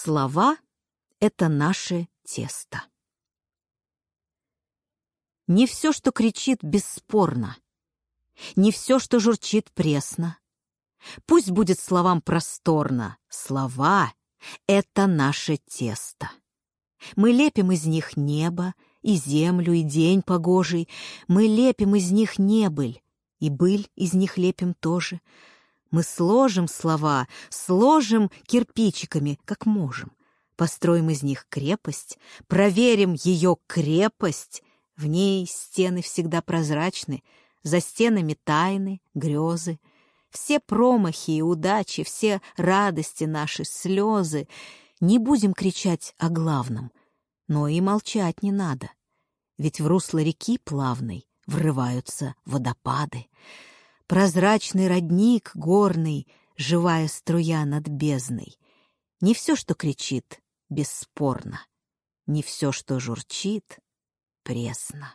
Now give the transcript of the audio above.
Слова — это наше тесто. Не все, что кричит, бесспорно. Не все, что журчит, пресно. Пусть будет словам просторно. Слова — это наше тесто. Мы лепим из них небо, и землю, и день погожий. Мы лепим из них небыль, и быль из них лепим тоже. Мы сложим слова, сложим кирпичиками, как можем. Построим из них крепость, проверим ее крепость. В ней стены всегда прозрачны, за стенами тайны, грезы. Все промахи и удачи, все радости наши, слезы. Не будем кричать о главном, но и молчать не надо. Ведь в русло реки плавной врываются водопады. Прозрачный родник горный, живая струя над бездной. Не все, что кричит, бесспорно. Не все, что журчит, пресно.